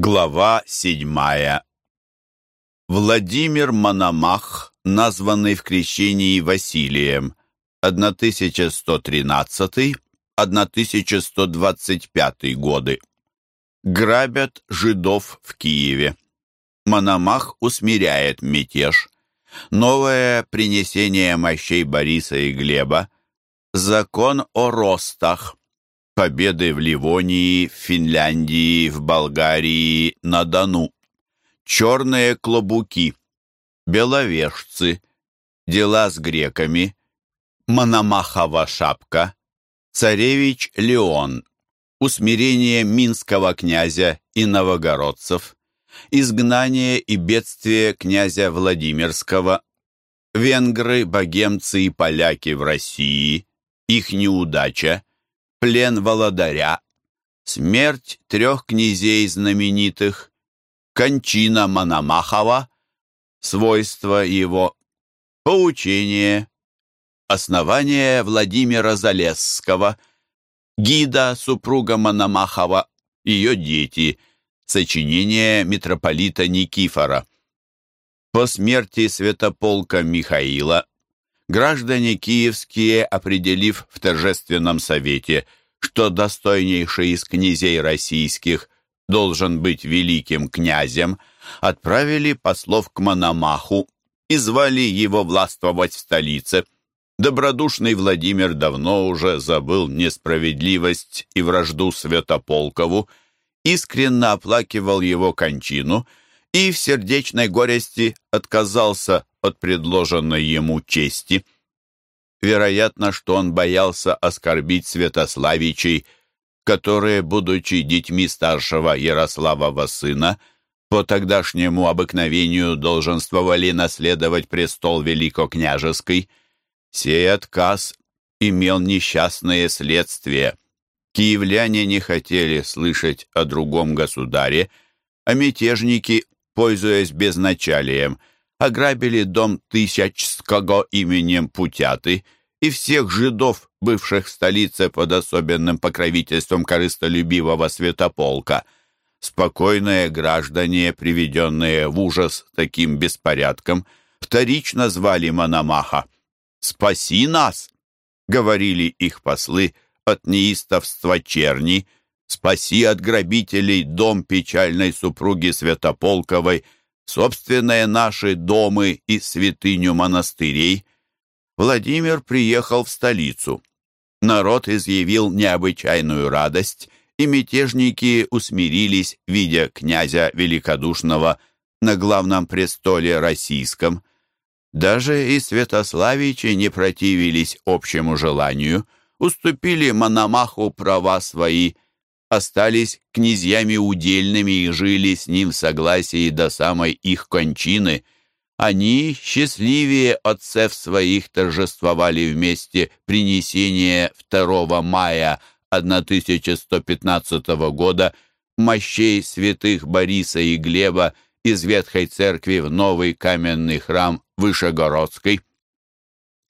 Глава седьмая. Владимир Мономах, названный в крещении Василием, 1113-1125 годы. Грабят жидов в Киеве. Мономах усмиряет мятеж. Новое принесение мощей Бориса и Глеба. Закон о ростах победы в Ливонии, в Финляндии, в Болгарии, на Дону. Черные клобуки, беловежцы, дела с греками, Мономахова шапка, царевич Леон, усмирение минского князя и новогородцев, изгнание и бедствие князя Владимирского, венгры, богемцы и поляки в России, их неудача, плен Володаря, смерть трех князей знаменитых, кончина Мономахова, свойства его, поучение, основание Владимира Залесского, гида супруга Мономахова, ее дети, сочинение митрополита Никифора. По смерти святополка Михаила граждане киевские, определив в торжественном совете, что достойнейший из князей российских должен быть великим князем, отправили послов к Мономаху и звали его властвовать в столице. Добродушный Владимир давно уже забыл несправедливость и вражду Святополкову, искренне оплакивал его кончину и в сердечной горести отказался от предложенной ему чести. Вероятно, что он боялся оскорбить Святославичей, которые, будучи детьми старшего Ярославова сына, по тогдашнему обыкновению долженствовали наследовать престол Великокняжеский. Сей отказ имел несчастные следствия. Киевляне не хотели слышать о другом государе, а мятежники, пользуясь безначалием, ограбили дом Тысячского именем Путяты и всех жидов, бывших в столице под особенным покровительством корыстолюбивого святополка. Спокойные граждане, приведенные в ужас таким беспорядком, вторично звали Мономаха. «Спаси нас!» — говорили их послы от неистовства черни, «Спаси от грабителей дом печальной супруги Святополковой», собственные наши домы и святыню монастырей, Владимир приехал в столицу. Народ изъявил необычайную радость, и мятежники усмирились, видя князя великодушного на главном престоле российском. Даже и святославичи не противились общему желанию, уступили Мономаху права свои – остались князьями удельными и жили с ним в согласии до самой их кончины. Они, счастливее отцев своих, торжествовали вместе принесение 2 мая 1115 года мощей святых Бориса и Глеба из Ветхой Церкви в новый каменный храм Вышегородской.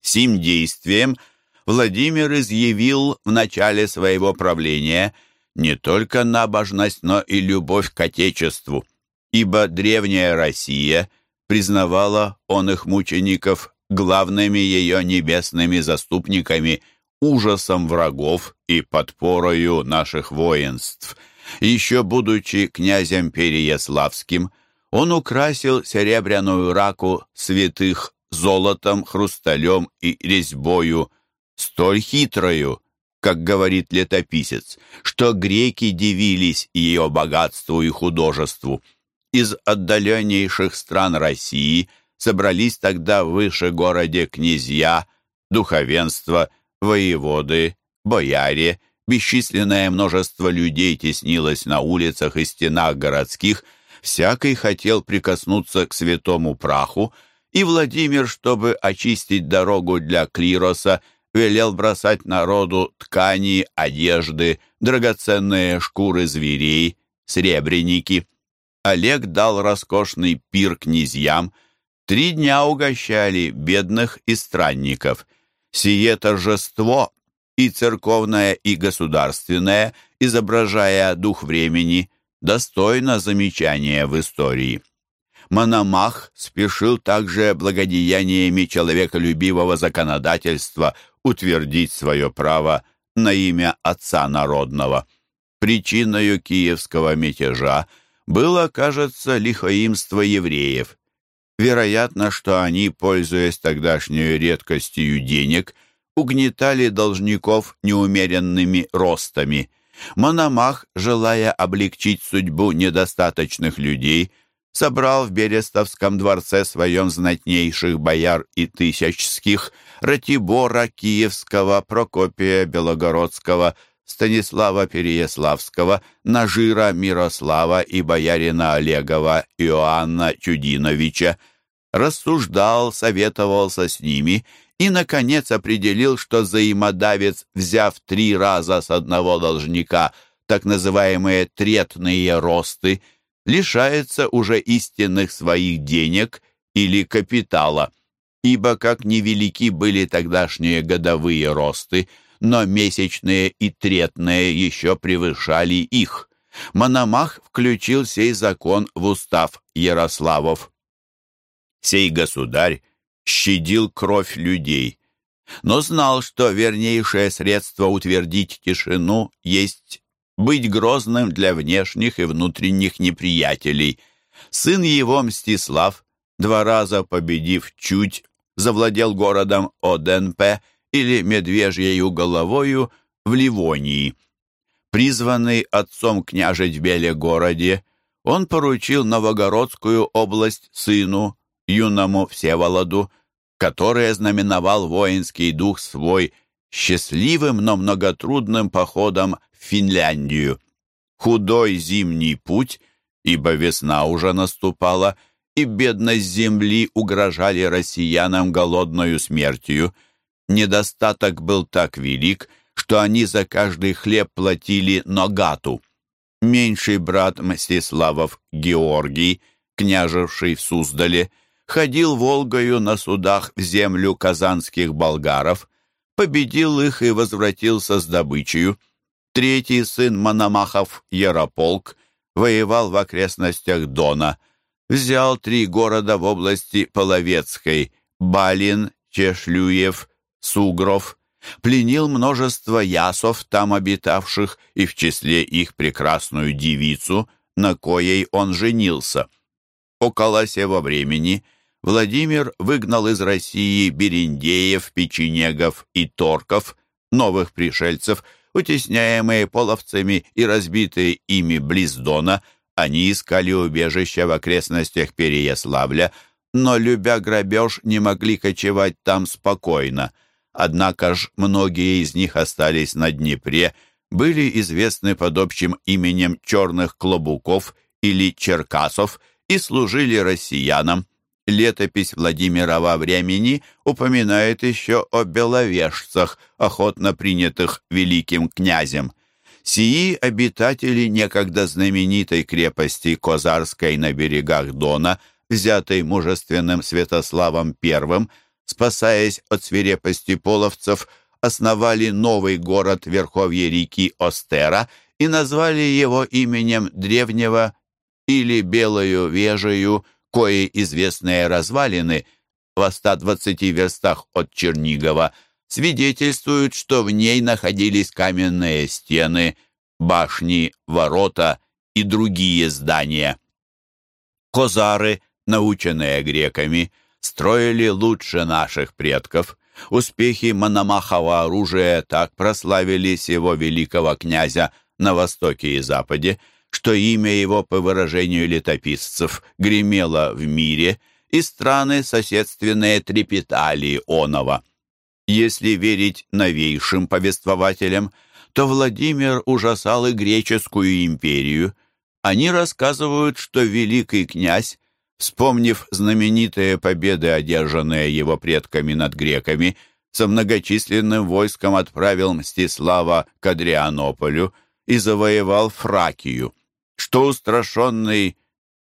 Сим действием Владимир изъявил в начале своего правления – не только набожность, но и любовь к Отечеству, ибо древняя Россия признавала он их мучеников главными ее небесными заступниками, ужасом врагов и подпорою наших воинств. Еще будучи князем Переяславским, он украсил серебряную раку святых золотом, хрусталем и резьбою, столь хитрою, как говорит летописец, что греки дивились ее богатству и художеству. Из отдаленнейших стран России собрались тогда выше городе князья, духовенство, воеводы, бояре, бесчисленное множество людей теснилось на улицах и стенах городских, всякий хотел прикоснуться к святому праху, и Владимир, чтобы очистить дорогу для клироса, велел бросать народу ткани, одежды, драгоценные шкуры зверей, сребреники. Олег дал роскошный пир князьям, три дня угощали бедных и странников. Сие торжество и церковное, и государственное, изображая дух времени, достойно замечания в истории. Мономах спешил также благодеяниями человеколюбивого законодательства утвердить свое право на имя Отца Народного. Причиною киевского мятежа было, кажется, лихоимство евреев. Вероятно, что они, пользуясь тогдашней редкостью денег, угнетали должников неумеренными ростами. Мономах, желая облегчить судьбу недостаточных людей, собрал в Берестовском дворце своем знатнейших бояр и тысячских, Ратибора Киевского, Прокопия Белогородского, Станислава Переяславского, Нажира Мирослава и боярина Олегова Иоанна Чудиновича, рассуждал, советовался с ними и, наконец, определил, что взаимодавец, взяв три раза с одного должника так называемые третные росты, лишается уже истинных своих денег или капитала, ибо как невелики были тогдашние годовые росты, но месячные и третные еще превышали их. Мономах включил сей закон в устав Ярославов. Сей государь щадил кровь людей, но знал, что вернейшее средство утвердить тишину есть быть грозным для внешних и внутренних неприятелей. Сын его, Мстислав, два раза победив чуть, завладел городом Оденпе или Медвежьею головою в Ливонии. Призванный отцом княжить в Белегороде, он поручил Новогородскую область сыну, юному Всеволоду, который знаменовал воинский дух свой счастливым, но многотрудным походом в Финляндию. Худой зимний путь, ибо весна уже наступала, и бедность земли угрожали россиянам голодною смертью. Недостаток был так велик, что они за каждый хлеб платили ногату. Меньший брат Мстиславов Георгий, княжевший в Суздале, ходил Волгою на судах в землю казанских болгаров, победил их и возвратился с добычей. Третий сын Мономахов Ярополк воевал в окрестностях Дона, взял три города в области Половецкой – Балин, Чешлюев, Сугров, пленил множество ясов, там обитавших, и в числе их прекрасную девицу, на коей он женился. Около сего времени – Владимир выгнал из России бериндеев, печенегов и торков, новых пришельцев, утесняемые половцами и разбитые ими близ Дона, они искали убежища в окрестностях Переяславля, но, любя грабеж, не могли кочевать там спокойно. Однако ж многие из них остались на Днепре, были известны под общим именем черных клобуков или черкасов и служили россиянам. Летопись Владимирова времени упоминает еще о беловежцах, охотно принятых великим князем. Сии обитатели некогда знаменитой крепости Козарской на берегах Дона, взятой мужественным Святославом I, спасаясь от свирепости половцев, основали новый город верховье реки Остера и назвали его именем древнего или Белою Вежею, кои известные развалины в 120 верстах от Чернигова свидетельствуют, что в ней находились каменные стены, башни, ворота и другие здания. Козары, наученные греками, строили лучше наших предков. Успехи Мономахова оружия так прославили сего великого князя на востоке и западе, что имя его, по выражению летописцев, гремело в мире, и страны соседственные трепетали оного. Если верить новейшим повествователям, то Владимир ужасал и греческую империю. Они рассказывают, что великий князь, вспомнив знаменитые победы, одержанные его предками над греками, со многочисленным войском отправил Мстислава к Адрианополю и завоевал Фракию что устрашенный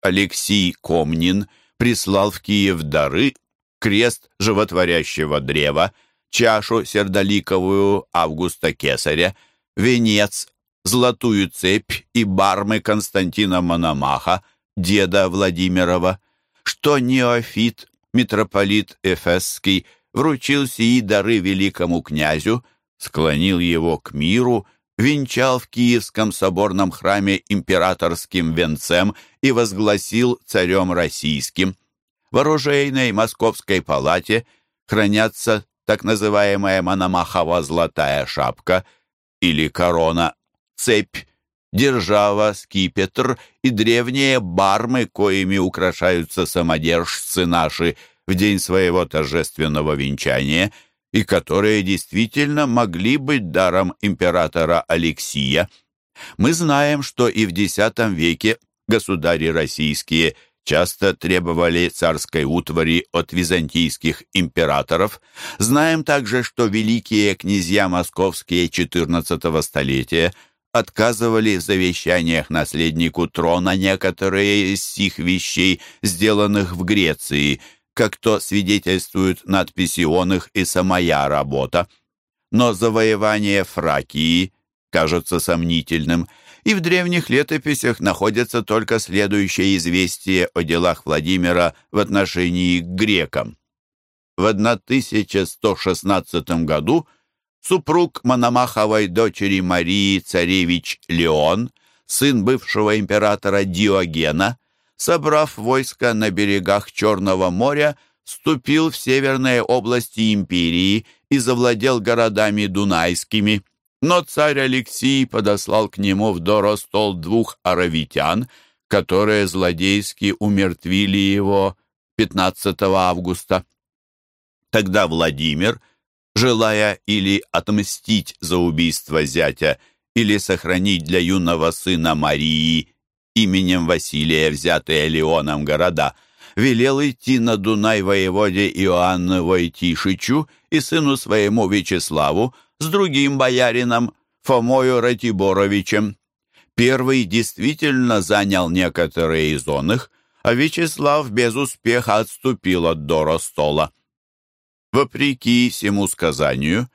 Алексей Комнин прислал в Киев дары, крест животворящего древа, чашу сердоликовую Августа Кесаря, венец, золотую цепь и бармы Константина Мономаха, деда Владимирова, что неофит, митрополит Эфесский, вручил сии дары великому князю, склонил его к миру, венчал в Киевском соборном храме императорским венцем и возгласил царем российским. В оружейной московской палате хранятся так называемая Мономахова золотая шапка или корона, цепь, держава, скипетр и древние бармы, коими украшаются самодержцы наши в день своего торжественного венчания и которые действительно могли быть даром императора Алексия. Мы знаем, что и в X веке государи российские – часто требовали царской утвари от византийских императоров. Знаем также, что великие князья московские XIV столетия отказывали в завещаниях наследнику трона некоторые из сих вещей, сделанных в Греции, как то свидетельствуют надписи он их и самая работа. Но завоевание Фракии кажется сомнительным – и в древних летописях находятся только следующие известия о делах Владимира в отношении к грекам. В 1116 году супруг Мономаховой дочери Марии царевич Леон, сын бывшего императора Диогена, собрав войско на берегах Черного моря, вступил в северные области империи и завладел городами дунайскими – но царь Алексий подослал к нему в Доростол двух аравитян, которые злодейски умертвили его 15 августа. Тогда Владимир, желая или отмстить за убийство зятя, или сохранить для юного сына Марии именем Василия взятые Леоном города, велел идти на Дунай воеводе Иоанну Войтишичу и сыну своему Вячеславу, с другим боярином, Фомою Ратиборовичем. Первый действительно занял некоторые из он их, а Вячеслав без успеха отступил от Доростола. Вопреки всему сказанию,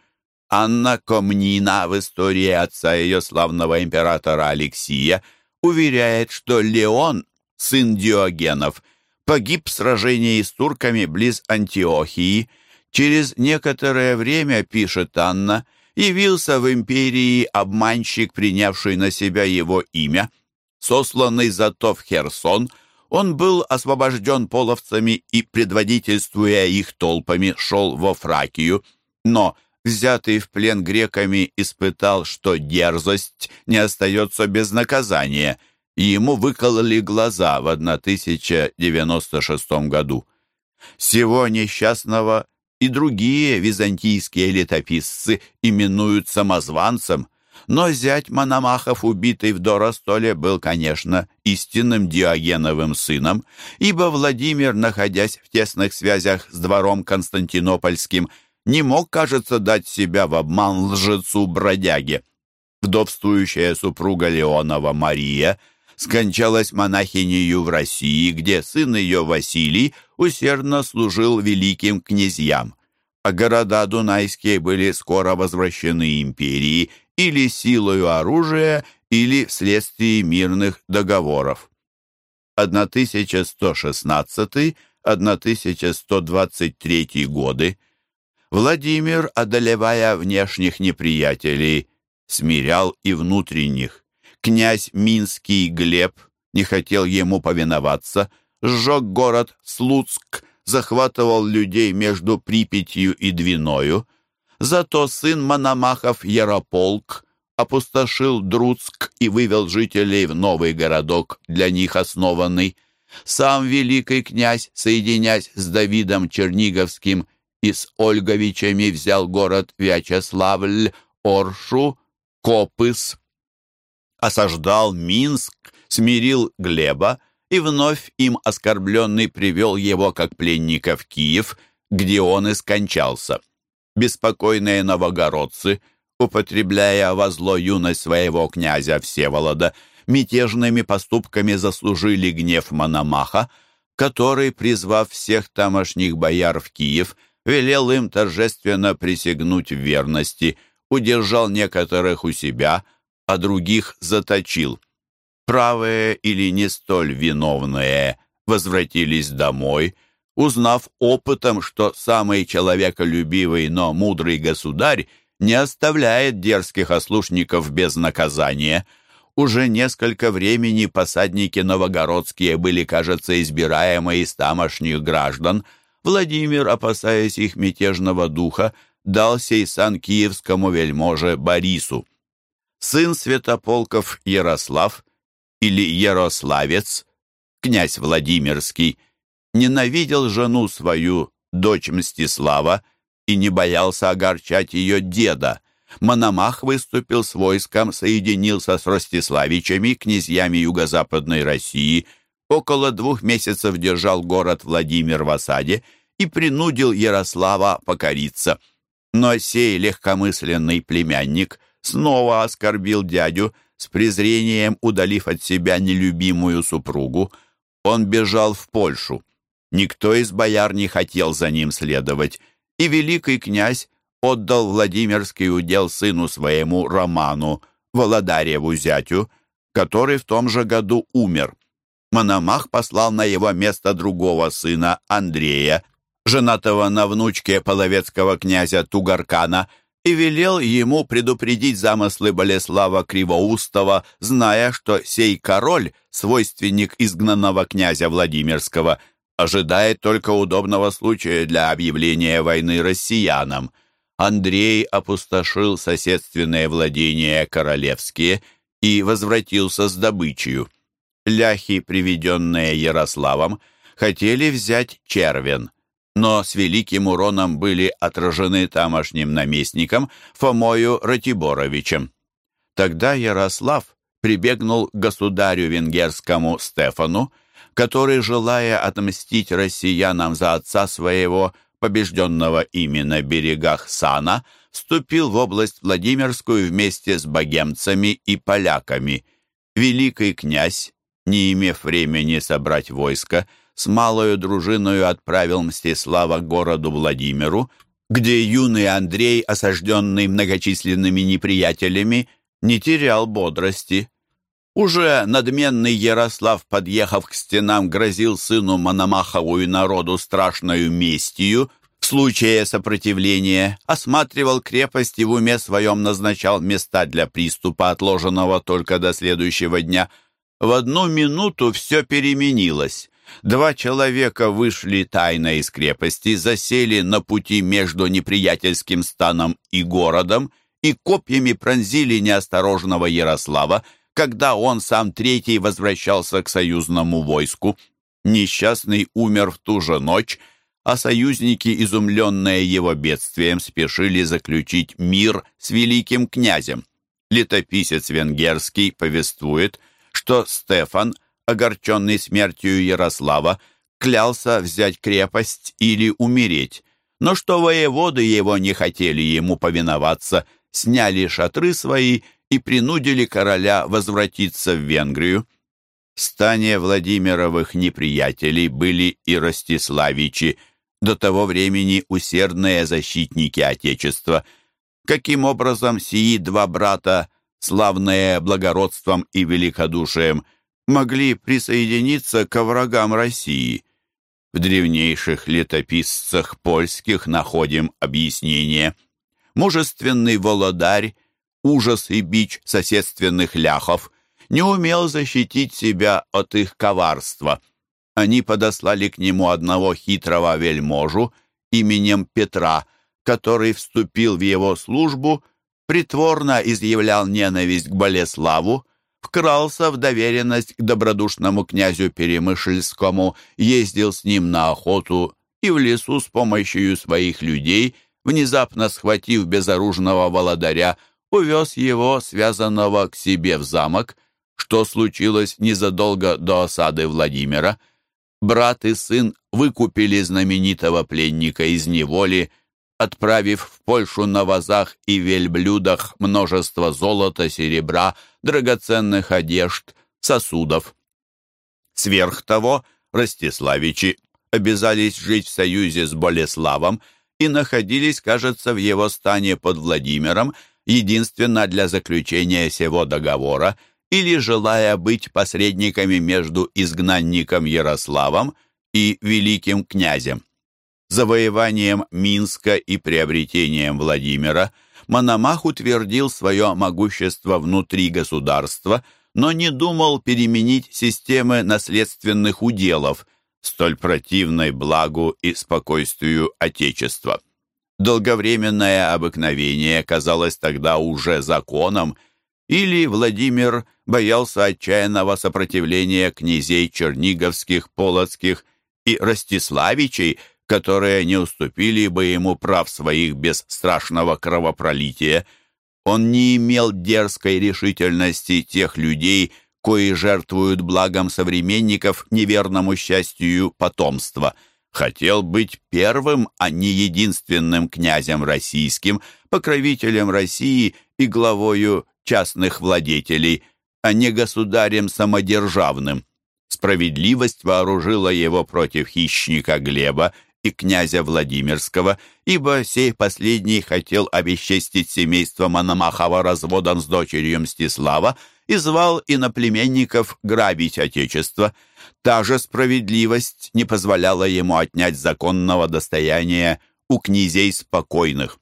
Анна Комнина в истории отца ее славного императора Алексия уверяет, что Леон, сын Диогенов, погиб в сражении с турками близ Антиохии. Через некоторое время, пишет Анна, явился в империи обманщик, принявший на себя его имя. Сосланный зато в Херсон, он был освобожден половцами и, предводительствуя их толпами, шел во Фракию. Но, взятый в плен греками, испытал, что дерзость не остается без наказания, и ему выкололи глаза в 1096 году. Всего несчастного и другие византийские летописцы именуют самозванцем, но зять Мономахов, убитый в Доростоле, был, конечно, истинным Диогеновым сыном, ибо Владимир, находясь в тесных связях с двором Константинопольским, не мог, кажется, дать себя в обман лжецу-бродяге. Вдовствующая супруга Леонова Мария – скончалась монахинею в России, где сын ее Василий усердно служил великим князьям, а города Дунайские были скоро возвращены империи или силою оружия, или вследствие мирных договоров. 1116-1123 годы Владимир, одолевая внешних неприятелей, смирял и внутренних. Князь Минский Глеб не хотел ему повиноваться, сжег город Слуцк, захватывал людей между Припятью и Двиною. Зато сын Мономахов Ярополк опустошил Друцк и вывел жителей в новый городок, для них основанный. Сам великий князь, соединясь с Давидом Черниговским и с Ольговичами, взял город Вячеславль, Оршу, Копыс, осаждал Минск, смирил Глеба и вновь им оскорбленный привел его как пленника в Киев, где он и скончался. Беспокойные новогородцы, употребляя во зло юность своего князя Всеволода, мятежными поступками заслужили гнев Мономаха, который, призвав всех тамошних бояр в Киев, велел им торжественно присягнуть в верности, удержал некоторых у себя – а других заточил. Правые или не столь виновные возвратились домой, узнав опытом, что самый человеколюбивый, но мудрый государь не оставляет дерзких ослушников без наказания. Уже несколько времени посадники новогородские были, кажется, избираемы из тамошних граждан. Владимир, опасаясь их мятежного духа, дал сей сан киевскому вельможе Борису. Сын Святополков Ярослав или Ярославец, князь Владимирский, ненавидел жену свою, дочь Мстислава, и не боялся огорчать ее деда. Мономах выступил с войском, соединился с Ростиславичами, князьями юго-западной России, около двух месяцев держал город Владимир в осаде и принудил Ярослава покориться. Но сей легкомысленный племянник снова оскорбил дядю, с презрением удалив от себя нелюбимую супругу. Он бежал в Польшу. Никто из бояр не хотел за ним следовать, и великий князь отдал Владимирский удел сыну своему Роману, Володареву зятю, который в том же году умер. Мономах послал на его место другого сына, Андрея, женатого на внучке половецкого князя Тугаркана, и велел ему предупредить замыслы Болеслава Кривоустова, зная, что сей король, свойственник изгнанного князя Владимирского, ожидает только удобного случая для объявления войны россиянам. Андрей опустошил соседственные владения королевские и возвратился с добычей. Ляхи, приведенные Ярославом, хотели взять Червен, но с великим уроном были отражены тамошним наместником Фомою Ратиборовичем. Тогда Ярослав прибегнул к государю венгерскому Стефану, который, желая отмстить россиянам за отца своего, побежденного ими на берегах Сана, вступил в область Владимирскую вместе с богемцами и поляками. Великий князь, не имев времени собрать войско, с малою дружиною отправил Мстислава к городу Владимиру, где юный Андрей, осажденный многочисленными неприятелями, не терял бодрости. Уже надменный Ярослав, подъехав к стенам, грозил сыну Мономахову и народу страшную местью в случае сопротивления, осматривал крепость и в уме своем назначал места для приступа, отложенного только до следующего дня. В одну минуту все переменилось. Два человека вышли тайно из крепости, засели на пути между неприятельским станом и городом и копьями пронзили неосторожного Ярослава, когда он сам третий возвращался к союзному войску. Несчастный умер в ту же ночь, а союзники, изумленные его бедствием, спешили заключить мир с великим князем. Летописец венгерский повествует, что Стефан – огорченный смертью Ярослава, клялся взять крепость или умереть, но что воеводы его не хотели ему повиноваться, сняли шатры свои и принудили короля возвратиться в Венгрию. В стане Владимировых неприятелей были и Ростиславичи, до того времени усердные защитники Отечества. Каким образом сии два брата, славные благородством и великодушием, могли присоединиться к врагам России. В древнейших летописцах польских находим объяснение. Мужественный володарь, ужас и бич соседственных ляхов, не умел защитить себя от их коварства. Они подослали к нему одного хитрого вельможу именем Петра, который вступил в его службу, притворно изъявлял ненависть к Болеславу, вкрался в доверенность к добродушному князю Перемышльскому, ездил с ним на охоту и в лесу с помощью своих людей, внезапно схватив безоружного володаря, увез его, связанного к себе в замок, что случилось незадолго до осады Владимира. Брат и сын выкупили знаменитого пленника из неволи, отправив в Польшу на вазах и вельблюдах множество золота, серебра, драгоценных одежд, сосудов. Сверх того, Ростиславичи обязались жить в союзе с Болеславом и находились, кажется, в его стане под Владимиром, единственно для заключения сего договора или желая быть посредниками между изгнанником Ярославом и великим князем. Завоеванием Минска и приобретением Владимира Мономах утвердил свое могущество внутри государства, но не думал переменить системы наследственных уделов, столь противной благу и спокойствию Отечества. Долговременное обыкновение казалось тогда уже законом, или Владимир боялся отчаянного сопротивления князей Черниговских, Полоцких и Ростиславичей, которые не уступили бы ему прав своих без страшного кровопролития. Он не имел дерзкой решительности тех людей, кои жертвуют благом современников неверному счастью потомства. Хотел быть первым, а не единственным князем российским, покровителем России и главою частных владетелей, а не государем самодержавным. Справедливость вооружила его против хищника Глеба и князя Владимирского, ибо сей последний хотел обесчестить семейство Мономахова разводом с дочерью Мстислава и звал иноплеменников грабить отечество. Та же справедливость не позволяла ему отнять законного достояния у князей спокойных.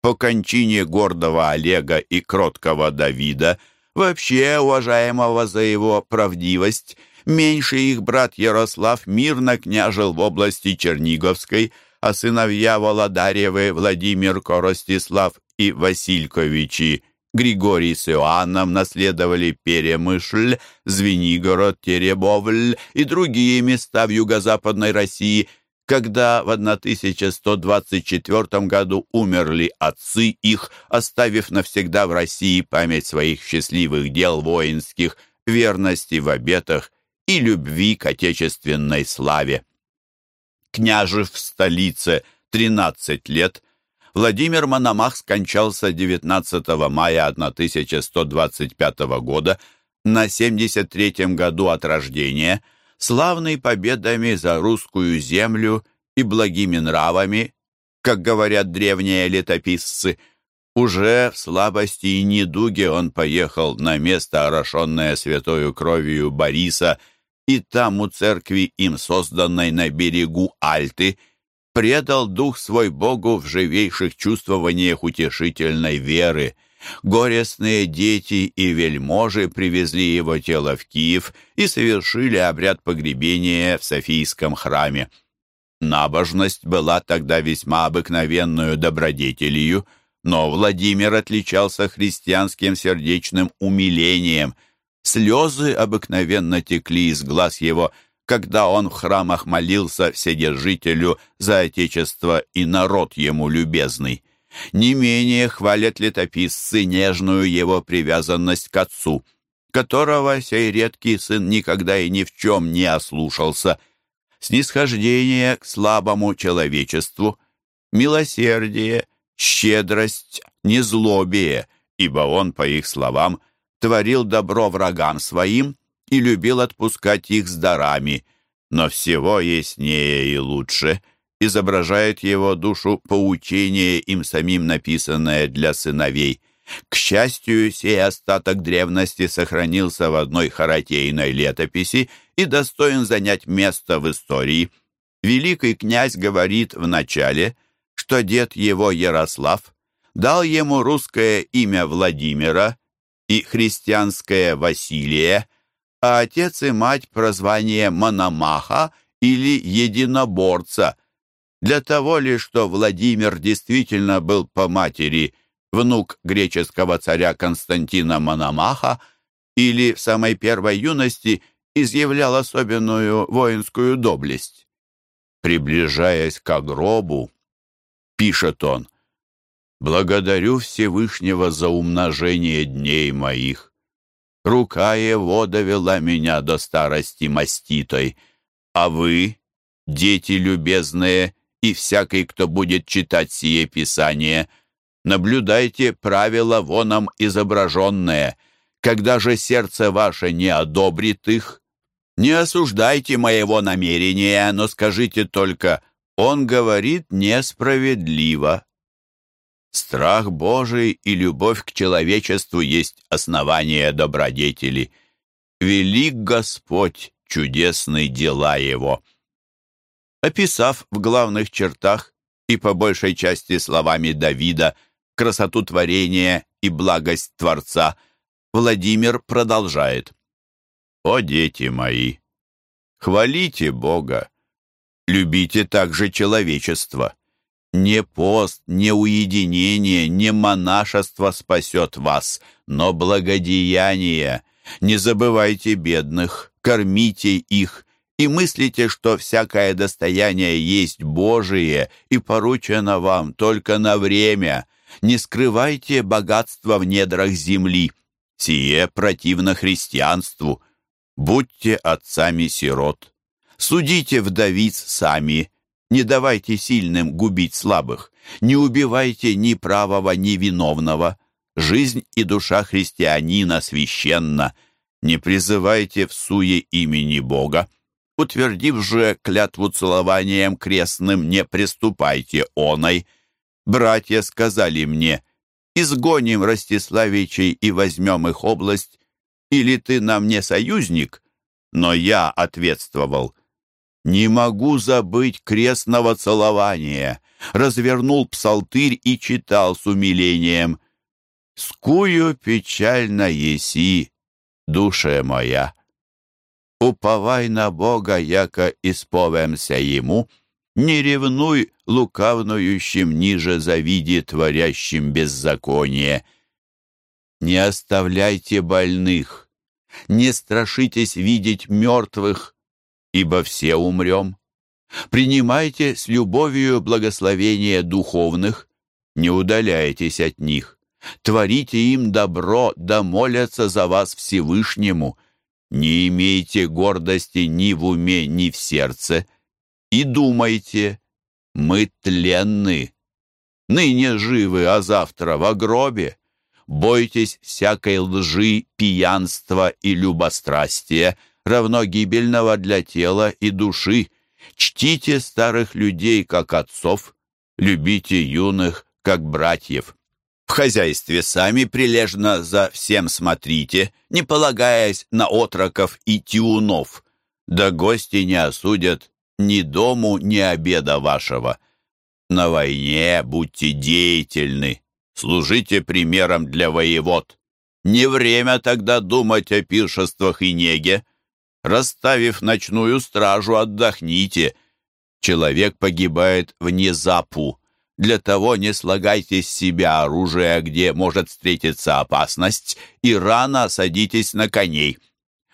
По кончине гордого Олега и кроткого Давида, вообще уважаемого за его правдивость, Меньший их брат Ярослав мирно княжил в области Черниговской, а сыновья Володаревы Владимир Коростислав и Васильковичи Григорий с Иоанном наследовали Перемышль, Звенигород, Теребовль и другие места в юго-западной России, когда в 1124 году умерли отцы их, оставив навсегда в России память своих счастливых дел воинских, верности в обетах и любви к отечественной славе. Княжив в столице 13 лет, Владимир Мономах скончался 19 мая 1125 года на 73-м году от рождения, славный победами за русскую землю и благими нравами, как говорят древние летописцы, уже в слабости и недуге он поехал на место, орошенное святою кровью Бориса, и там у церкви, им созданной на берегу Альты, предал дух свой Богу в живейших чувствованиях утешительной веры. Горестные дети и вельможи привезли его тело в Киев и совершили обряд погребения в Софийском храме. Набожность была тогда весьма обыкновенную добродетелью, но Владимир отличался христианским сердечным умилением – Слезы обыкновенно текли из глаз его, когда он в храмах молился Вседержителю за Отечество и народ ему любезный. Не менее хвалят летописцы нежную его привязанность к отцу, которого сей редкий сын никогда и ни в чем не ослушался, снисхождение к слабому человечеству, милосердие, щедрость, незлобие, ибо он, по их словам, творил добро врагам своим и любил отпускать их с дарами, но всего яснее и лучше изображает его душу поучение им самим написанное для сыновей. К счастью, сей остаток древности сохранился в одной харатейной летописи и достоин занять место в истории. Великий князь говорит в начале, что дед его Ярослав дал ему русское имя Владимира и христианское Василие, а отец и мать прозвание Мономаха или Единоборца, для того ли, что Владимир действительно был по матери внук греческого царя Константина Мономаха или в самой первой юности изъявлял особенную воинскую доблесть. Приближаясь к гробу, пишет он, Благодарю Всевышнего за умножение дней моих. Рука его довела меня до старости маститой, а вы, дети любезные, и всякий, кто будет читать сие писание, наблюдайте правила воном изображенные, когда же сердце ваше не одобрит их. Не осуждайте моего намерения, но скажите только, он говорит несправедливо. Страх Божий и любовь к человечеству есть основание добродетели. Велик Господь, чудесные дела Его. Описав в главных чертах и по большей части словами Давида красоту творения и благость Творца, Владимир продолжает. «О, дети мои, хвалите Бога, любите также человечество. Не пост, не уединение, не монашество спасет вас, но благодеяние. Не забывайте бедных, кормите их, и мыслите, что всякое достояние есть Божие и поручено вам только на время. Не скрывайте богатства в недрах земли. Сие противно христианству. Будьте отцами сирот. Судите вдовиц сами. Не давайте сильным губить слабых. Не убивайте ни правого, ни виновного. Жизнь и душа христианина священна. Не призывайте в суе имени Бога утвердив же клятву целованием крестным, не приступайте оной. Братья сказали мне, изгоним Ростиславичей и возьмем их область, или ты нам не союзник? Но я ответствовал, не могу забыть крестного целования, развернул псалтырь и читал с умилением, «Скую печально еси, душе моя» уповай на Бога, яко исповемся Ему, не ревнуй лукавнующим ниже завиди творящим беззаконие. Не оставляйте больных, не страшитесь видеть мертвых, ибо все умрем. Принимайте с любовью благословения духовных, не удаляйтесь от них. Творите им добро, да молятся за вас Всевышнему — не имейте гордости ни в уме, ни в сердце, и думайте, мы тленны, ныне живы, а завтра в гробе. Бойтесь всякой лжи, пьянства и любострастия, равно гибельного для тела и души. Чтите старых людей, как отцов, любите юных, как братьев. В хозяйстве сами прилежно за всем смотрите, не полагаясь на отроков и тиунов. Да гости не осудят ни дому, ни обеда вашего. На войне будьте деятельны, служите примером для воевод. Не время тогда думать о пиршествах и неге. Расставив ночную стражу, отдохните. Человек погибает внезапу, для того не слагайте с себя оружие, где может встретиться опасность, и рано садитесь на коней.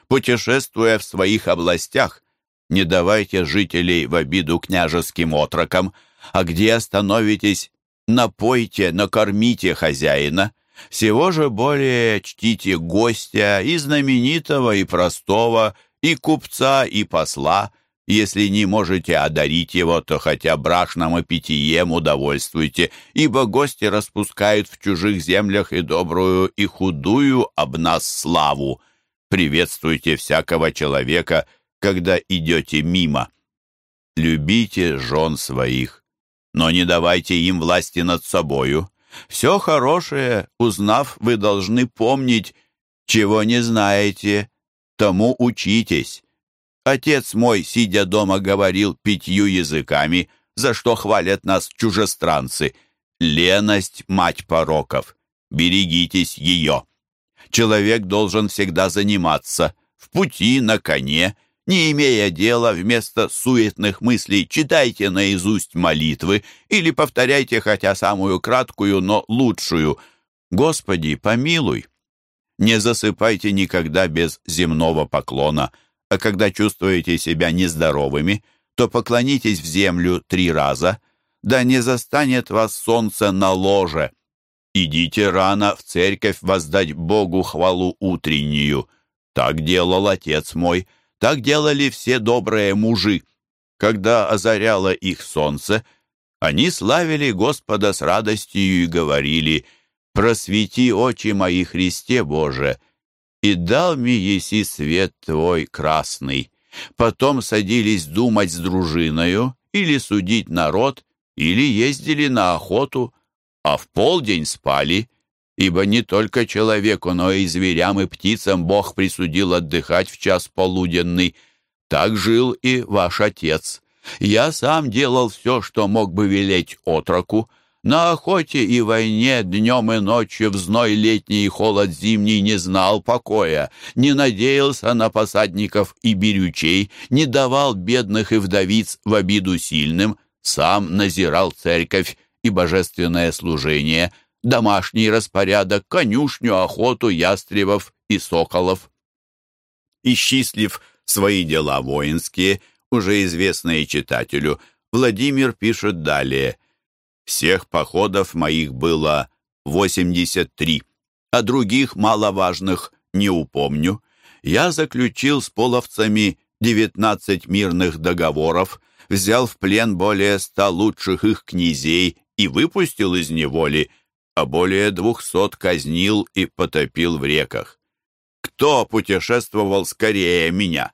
Путешествуя в своих областях, не давайте жителей в обиду княжеским отрокам, а где остановитесь, напойте, накормите хозяина. Всего же более чтите гостя и знаменитого, и простого, и купца, и посла — если не можете одарить его, то хотя брашном и питьем удовольствуйте, ибо гости распускают в чужих землях и добрую, и худую об нас славу. Приветствуйте всякого человека, когда идете мимо. Любите жен своих, но не давайте им власти над собою. Все хорошее, узнав, вы должны помнить, чего не знаете, тому учитесь. Отец мой, сидя дома, говорил пятью языками, за что хвалят нас чужестранцы. Леность — мать пороков. Берегитесь ее. Человек должен всегда заниматься. В пути, на коне, не имея дела, вместо суетных мыслей читайте наизусть молитвы или повторяйте хотя самую краткую, но лучшую. «Господи, помилуй!» Не засыпайте никогда без земного поклона — а когда чувствуете себя нездоровыми, то поклонитесь в землю три раза, да не застанет вас солнце на ложе. Идите рано в церковь воздать Богу хвалу утреннюю. Так делал отец мой, так делали все добрые мужи. Когда озаряло их солнце, они славили Господа с радостью и говорили «Просвети очи мои, Христе Боже!» и дал мне еси свет твой красный. Потом садились думать с дружиною, или судить народ, или ездили на охоту. а в полдень спали, ибо не только человеку, но и зверям и птицам Бог присудил отдыхать в час полуденный. Так жил и ваш отец. Я сам делал все, что мог бы велеть отроку, на охоте и войне днем и ночью в зной летний и холод зимний не знал покоя, не надеялся на посадников и берючей, не давал бедных и вдовиц в обиду сильным, сам назирал церковь и божественное служение, домашний распорядок, конюшню, охоту ястребов и соколов. Исчислив свои дела воинские, уже известные читателю, Владимир пишет далее – всех походов моих было 83, а других маловажных не упомню. Я заключил с половцами 19 мирных договоров, взял в плен более ста лучших их князей и выпустил из неволи, а более двухсот казнил и потопил в реках. Кто путешествовал скорее меня?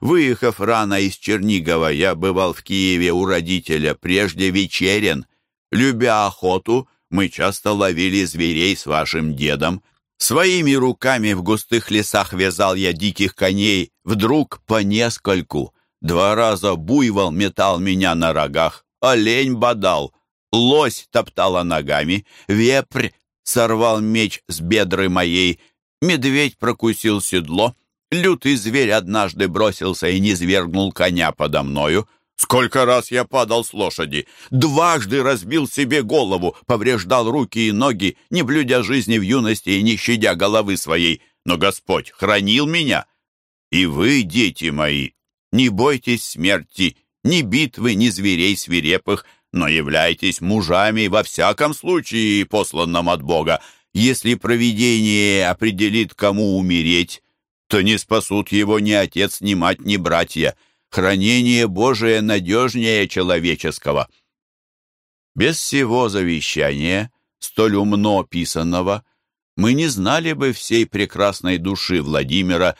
Выехав рано из Чернигова, я бывал в Киеве у родителя, прежде вечерен — Любя охоту, мы часто ловили зверей с вашим дедом. Своими руками в густых лесах вязал я диких коней, вдруг по нескольку. Два раза буйвол метал меня на рогах, олень бодал, лось топтала ногами, вепрь сорвал меч с бедры моей, медведь прокусил седло, лютый зверь однажды бросился и низвергнул коня подо мною, Сколько раз я падал с лошади, дважды разбил себе голову, повреждал руки и ноги, не блюдя жизни в юности и не щадя головы своей. Но Господь хранил меня. И вы, дети мои, не бойтесь смерти, ни битвы, ни зверей свирепых, но являйтесь мужами во всяком случае, посланном от Бога. Если провидение определит, кому умереть, то не спасут его ни отец, ни мать, ни братья хранение Божие надежнее человеческого. Без всего завещания, столь умно писанного, мы не знали бы всей прекрасной души Владимира,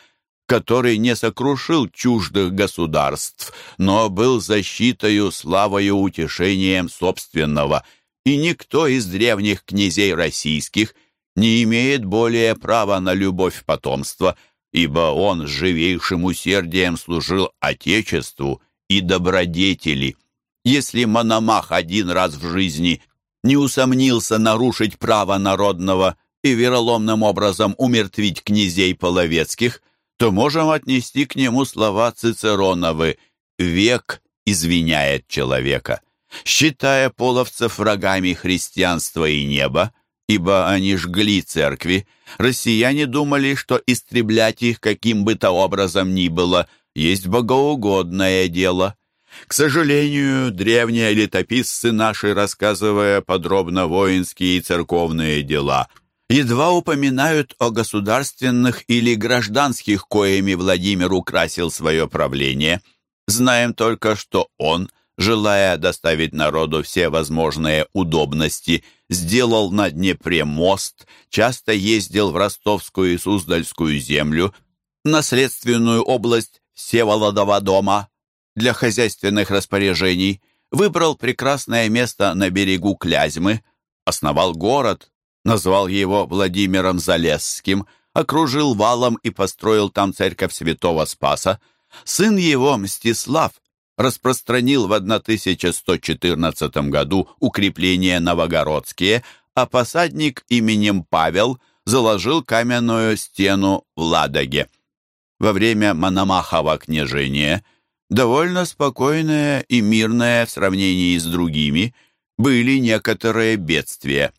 который не сокрушил чуждых государств, но был защитою, славою, утешением собственного, и никто из древних князей российских не имеет более права на любовь потомства, ибо он с живейшим усердием служил Отечеству и добродетели. Если Мономах один раз в жизни не усомнился нарушить право народного и вероломным образом умертвить князей половецких, то можем отнести к нему слова Цицероновы «Век извиняет человека». Считая половцев врагами христианства и неба, ибо они жгли церкви, россияне думали, что истреблять их каким бы то образом ни было есть богоугодное дело. К сожалению, древние летописцы наши, рассказывая подробно воинские и церковные дела, едва упоминают о государственных или гражданских, коими Владимир украсил свое правление. Знаем только, что он, желая доставить народу все возможные удобности – сделал на Днепре мост, часто ездил в ростовскую и суздальскую землю, наследственную область Всеволодова дома для хозяйственных распоряжений, выбрал прекрасное место на берегу Клязьмы, основал город, назвал его Владимиром Залесским, окружил валом и построил там церковь святого Спаса. Сын его, Мстислав, распространил в 1114 году укрепления новогородские, а посадник именем Павел заложил каменную стену в Ладоге. Во время Мономахова княжения, довольно спокойное и мирное в сравнении с другими, были некоторые бедствия.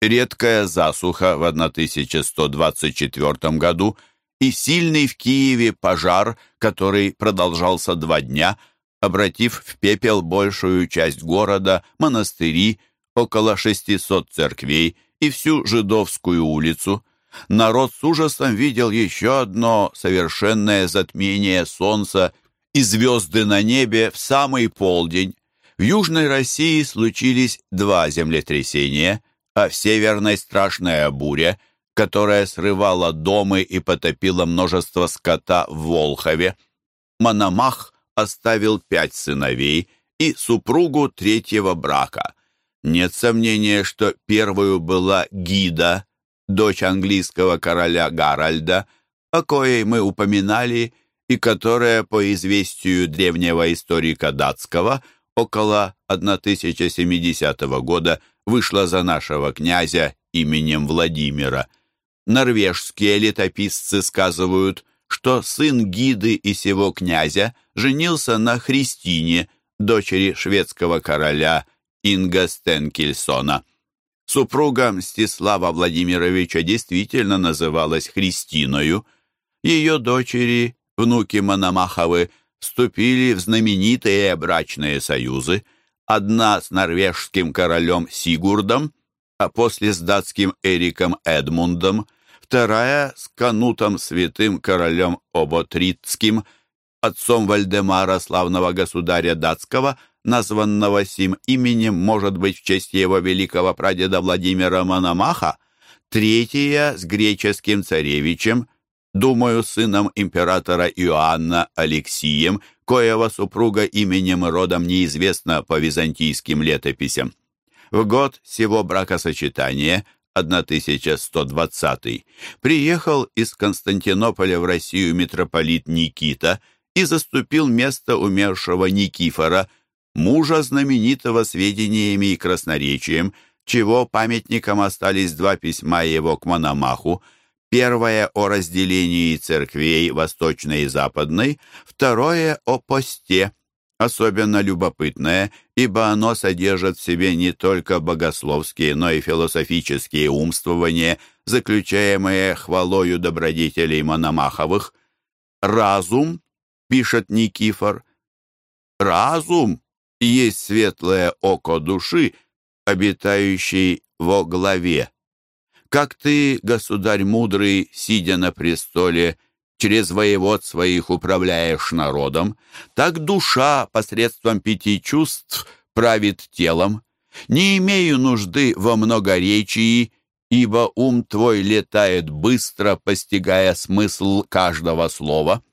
Редкая засуха в 1124 году и сильный в Киеве пожар, который продолжался два дня – обратив в пепел большую часть города, монастыри, около 600 церквей и всю Жидовскую улицу. Народ с ужасом видел еще одно совершенное затмение солнца и звезды на небе в самый полдень. В Южной России случились два землетрясения, а в Северной страшная буря, которая срывала дома и потопила множество скота в Волхове. Мономах оставил пять сыновей и супругу третьего брака. Нет сомнения, что первую была Гида, дочь английского короля Гаральда, о коей мы упоминали, и которая, по известию древнего историка датского, около 1070 года вышла за нашего князя именем Владимира. Норвежские летописцы сказывают, что сын Гиды и сего князя женился на Христине, дочери шведского короля Инга Стенкельсона. Супруга Мстислава Владимировича действительно называлась Христиною. Ее дочери, внуки Мономаховы, вступили в знаменитые брачные союзы, одна с норвежским королем Сигурдом, а после с датским Эриком Эдмундом, вторая с канутом святым королем Оботрицким, отцом Вальдемара, славного государя датского, названного сим именем, может быть, в честь его великого прадеда Владимира Мономаха, третья с греческим царевичем, думаю, сыном императора Иоанна Алексием, коего супруга именем и родом неизвестно по византийским летописям. В год сего бракосочетания 1120 приехал из Константинополя в Россию митрополит Никита и заступил место умершего Никифора, мужа знаменитого сведениями и красноречием, чего памятником остались два письма его к Мономаху, первое о разделении церквей восточной и западной, второе о посте, особенно любопытное, ибо оно содержит в себе не только богословские, но и философические умствования, заключаемые хвалою добродетелей Мономаховых. «Разум», — пишет Никифор, — «разум есть светлое око души, обитающей во главе. Как ты, государь мудрый, сидя на престоле, — через воевод своих управляешь народом, так душа посредством пяти чувств правит телом. Не имею нужды во многоречии, ибо ум твой летает быстро, постигая смысл каждого слова.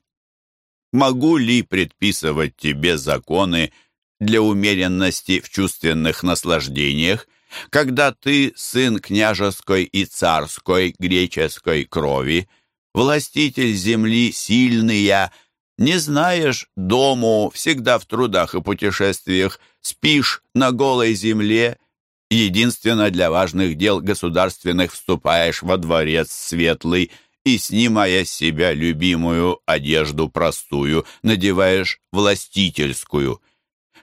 Могу ли предписывать тебе законы для умеренности в чувственных наслаждениях, когда ты сын княжеской и царской греческой крови, властитель земли сильный я, не знаешь дому, всегда в трудах и путешествиях, спишь на голой земле, единственно для важных дел государственных вступаешь во дворец светлый и, снимая с себя любимую одежду простую, надеваешь властительскую.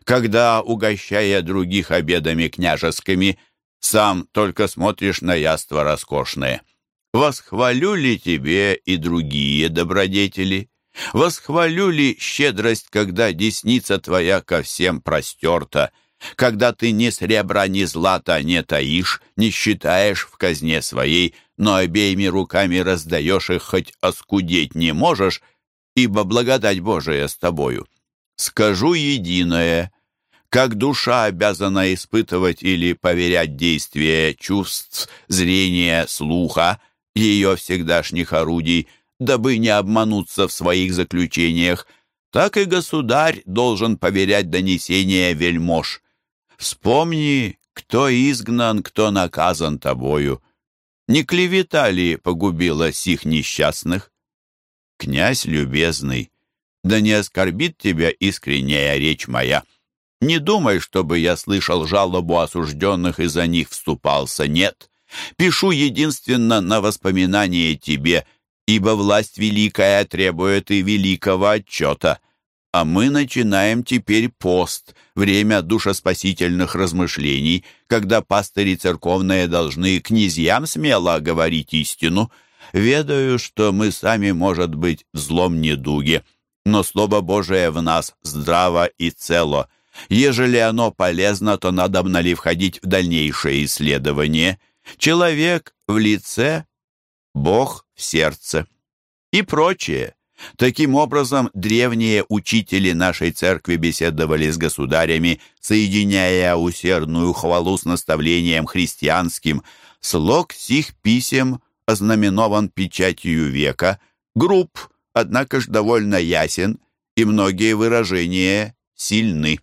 Когда, угощая других обедами княжескими, сам только смотришь на яства роскошные — Восхвалю ли тебе и другие добродетели? Восхвалю ли щедрость, когда десница твоя ко всем простерта, когда ты ни сребра, ни злата не таишь, не считаешь в казне своей, но обеими руками раздаешь их, хоть оскудеть не можешь, ибо благодать Божия с тобою. Скажу единое, как душа обязана испытывать или поверять действия чувств, зрения, слуха, ее всегдашних орудий, дабы не обмануться в своих заключениях, так и государь должен поверять донесения вельмож. Вспомни, кто изгнан, кто наказан тобою. Не клевета ли погубила сих несчастных? Князь любезный, да не оскорбит тебя искренняя речь моя. Не думай, чтобы я слышал жалобу осужденных и за них вступался, нет. Пишу единственно на воспоминание тебе, ибо власть великая требует и великого отчета. А мы начинаем теперь пост, время душеспасительных размышлений, когда пастыри церковные должны князьям смело говорить истину. Ведаю, что мы сами, может быть, в злом недуге, но Слово Божие в нас здраво и цело. Ежели оно полезно, то надо ли входить в дальнейшее исследование – человек в лице, Бог в сердце и прочее. Таким образом, древние учители нашей церкви беседовали с государями, соединяя усердную хвалу с наставлением христианским. Слог сих писем ознаменован печатью века, груб, однако ж довольно ясен, и многие выражения сильны.